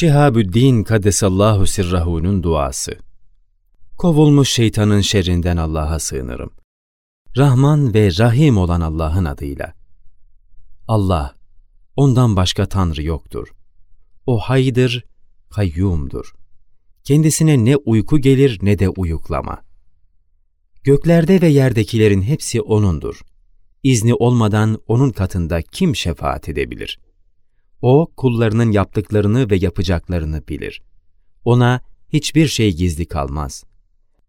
Şihabüddin Kadesallahu Sirrahu'nun duası. Kovulmuş şeytanın şerrinden Allah'a sığınırım. Rahman ve Rahim olan Allah'ın adıyla. Allah, ondan başka Tanrı yoktur. O haydır, kayyumdur. Kendisine ne uyku gelir ne de uyuklama. Göklerde ve yerdekilerin hepsi O'nundur. İzni olmadan O'nun katında kim şefaat edebilir? O, kullarının yaptıklarını ve yapacaklarını bilir. Ona hiçbir şey gizli kalmaz.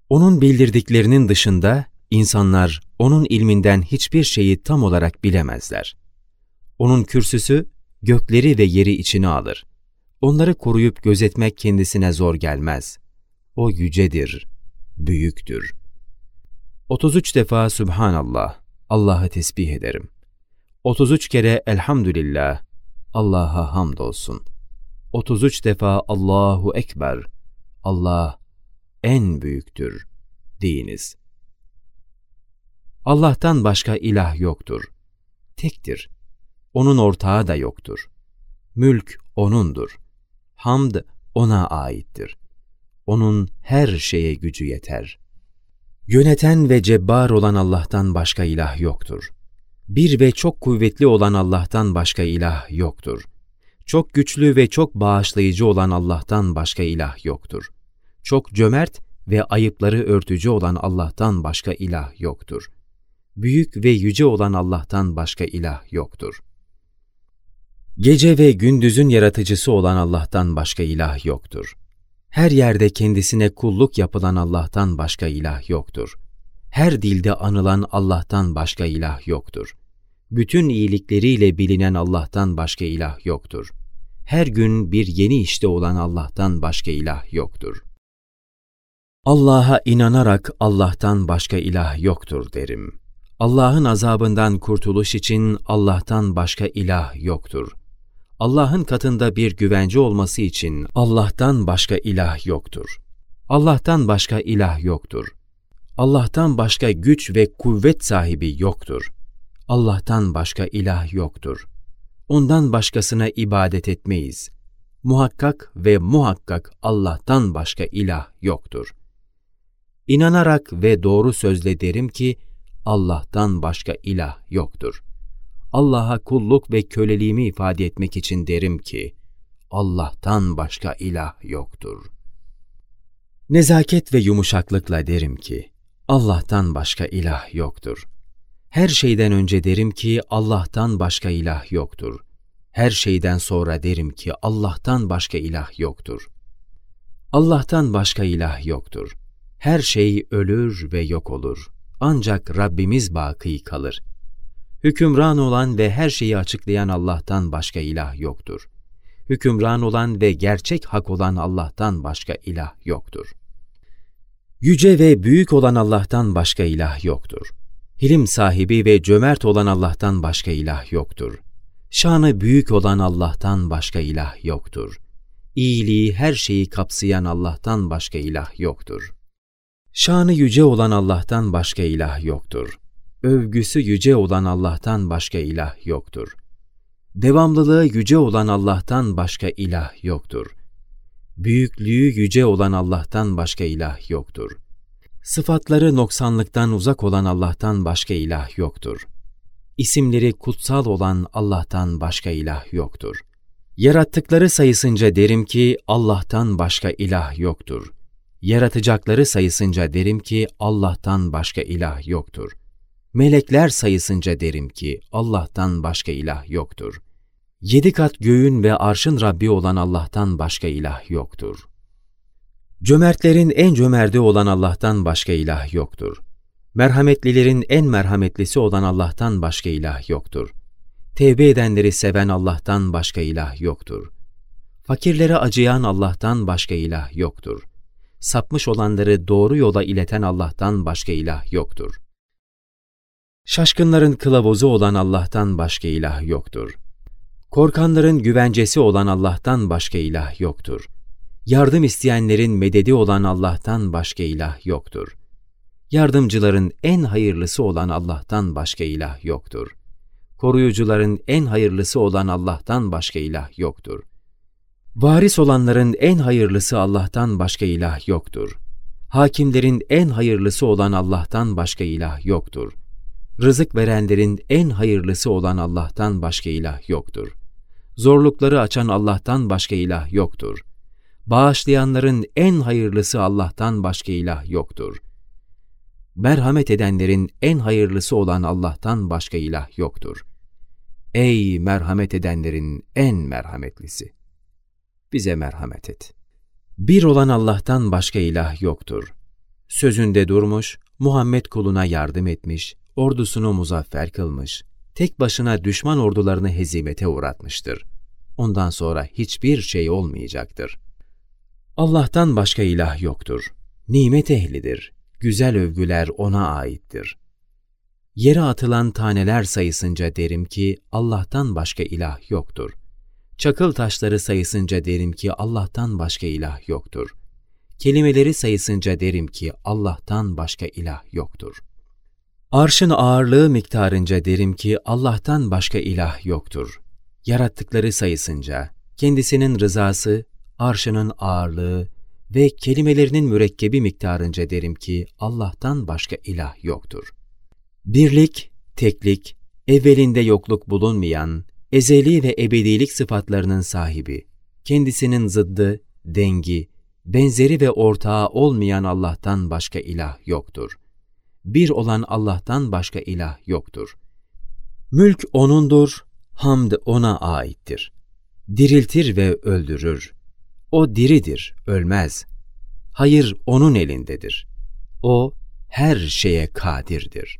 Onun bildirdiklerinin dışında insanlar O'nun ilminden hiçbir şeyi tam olarak bilemezler. O'nun kürsüsü gökleri ve yeri içine alır. Onları koruyup gözetmek kendisine zor gelmez. O yücedir, büyüktür. 33 defa Subhanallah, Allah'ı tesbih ederim. 33 kere Elhamdülillah, Allah'a hamdolsun. 33 defa Allahu Ekber, Allah en büyüktür deyiniz. Allah'tan başka ilah yoktur. Tektir. Onun ortağı da yoktur. Mülk O'nundur. Hamd O'na aittir. O'nun her şeye gücü yeter. Yöneten ve cebbar olan Allah'tan başka ilah yoktur. Bir ve çok kuvvetli olan Allah'tan başka ilah yoktur. Çok güçlü ve çok bağışlayıcı olan Allah'tan başka ilah yoktur. Çok cömert ve ayıpları örtücü olan Allah'tan başka ilah yoktur. Büyük ve yüce olan Allah'tan başka ilah yoktur. Gece ve gündüzün yaratıcısı olan Allah'tan başka ilah yoktur. Her yerde kendisine kulluk yapılan Allah'tan başka ilah yoktur. Her dilde anılan Allah'tan başka ilah yoktur. Bütün iyilikleriyle bilinen Allah'tan başka ilah yoktur. Her gün bir yeni işte olan Allah'tan başka ilah yoktur. Allah'a inanarak Allah'tan başka ilah yoktur derim. Allah'ın azabından kurtuluş için Allah'tan başka ilah yoktur. Allah'ın katında bir güvence olması için Allah'tan başka ilah yoktur. Allah'tan başka ilah yoktur. Allah'tan başka güç ve kuvvet sahibi yoktur. Allah'tan başka ilah yoktur. Ondan başkasına ibadet etmeyiz. Muhakkak ve muhakkak Allah'tan başka ilah yoktur. İnanarak ve doğru sözle derim ki Allah'tan başka ilah yoktur.'' Allah'a kulluk ve köleliğimi ifade etmek için derim ki, Allah'tan başka ilah yoktur. Nezaket ve yumuşaklıkla derim ki, Allah'tan başka ilah yoktur. Her şeyden önce derim ki Allah'tan başka ilah yoktur. Her şeyden sonra derim ki Allah'tan başka ilah yoktur. Allah'tan başka ilah yoktur. Her şey ölür ve yok olur. Ancak Rabbimiz baki kalır.'' Hükümran olan ve her şeyi açıklayan Allah'tan başka ilah yoktur. Hükümran olan ve gerçek hak olan Allah'tan başka ilah yoktur. Yüce ve büyük olan Allah'tan başka ilah yoktur. Hilim sahibi ve cömert olan Allah'tan başka ilah yoktur. Şanı büyük olan Allah'tan başka ilah yoktur. İyiliği her şeyi kapsayan Allah'tan başka ilah yoktur. Şanı yüce olan Allah'tan başka ilah yoktur övgüsü yüce olan Allah'tan başka ilah yoktur. Devamlılığı yüce olan Allah'tan başka ilah yoktur. Büyüklüğü yüce olan Allah'tan başka ilah yoktur. Sıfatları noksanlıktan uzak olan Allah'tan başka ilah yoktur. İsimleri kutsal olan Allah'tan başka ilah yoktur. Yarattıkları sayısınca derim ki Allah'tan başka ilah yoktur. Yaratacakları sayısınca derim ki Allah'tan başka ilah yoktur. Melekler sayısınca derim ki Allah'tan başka ilah yoktur. Yedi kat göğün ve arşın Rabbi olan Allah'tan başka ilah yoktur. Cömertlerin en cömerti olan Allah'tan başka ilah yoktur. Merhametlilerin en merhametlisi olan Allah'tan başka ilah yoktur. Tevbe edenleri seven Allah'tan başka ilah yoktur. Fakirlere acıyan Allah'tan başka ilah yoktur. Sapmış olanları doğru yola ileten Allah'tan başka ilah yoktur. Şaşkınların kılavuzu olan Allah'tan başka ilah yoktur. Korkanların güvencesi olan Allah'tan başka ilah yoktur. Yardım isteyenlerin mededi olan Allah'tan başka ilah yoktur. Yardımcıların en hayırlısı olan Allah'tan başka ilah yoktur. Koruyucuların en hayırlısı olan Allah'tan başka ilah yoktur. Varis olanların en hayırlısı Allah'tan başka ilah yoktur. Hakimlerin en hayırlısı olan Allah'tan başka ilah yoktur. Rızık verenlerin en hayırlısı olan Allah'tan başka ilah yoktur. Zorlukları açan Allah'tan başka ilah yoktur. Bağışlayanların en hayırlısı Allah'tan başka ilah yoktur. Merhamet edenlerin en hayırlısı olan Allah'tan başka ilah yoktur. Ey merhamet edenlerin en merhametlisi! Bize merhamet et. Bir olan Allah'tan başka ilah yoktur. Sözünde durmuş, Muhammed kuluna yardım etmiş, ordusunu muzaffer kılmış, tek başına düşman ordularını hezimete uğratmıştır. Ondan sonra hiçbir şey olmayacaktır. Allah'tan başka ilah yoktur. Nimet ehlidir. Güzel övgüler O'na aittir. Yere atılan taneler sayısınca derim ki Allah'tan başka ilah yoktur. Çakıl taşları sayısınca derim ki Allah'tan başka ilah yoktur. Kelimeleri sayısınca derim ki Allah'tan başka ilah yoktur. Arşın ağırlığı miktarınca derim ki Allah'tan başka ilah yoktur. Yarattıkları sayısınca, kendisinin rızası, arşının ağırlığı ve kelimelerinin mürekkebi miktarınca derim ki Allah'tan başka ilah yoktur. Birlik, teklik, evvelinde yokluk bulunmayan, ezeli ve ebedilik sıfatlarının sahibi, kendisinin zıddı, dengi, benzeri ve ortağı olmayan Allah'tan başka ilah yoktur. Bir olan Allah'tan başka ilah yoktur. Mülk O'nundur, hamd O'na aittir. Diriltir ve öldürür. O diridir, ölmez. Hayır O'nun elindedir. O her şeye kadirdir.